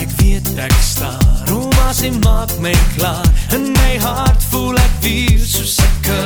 Ek weet ek staar, Roma sê maak my klaar. In my hart voel ek weer soos ek kan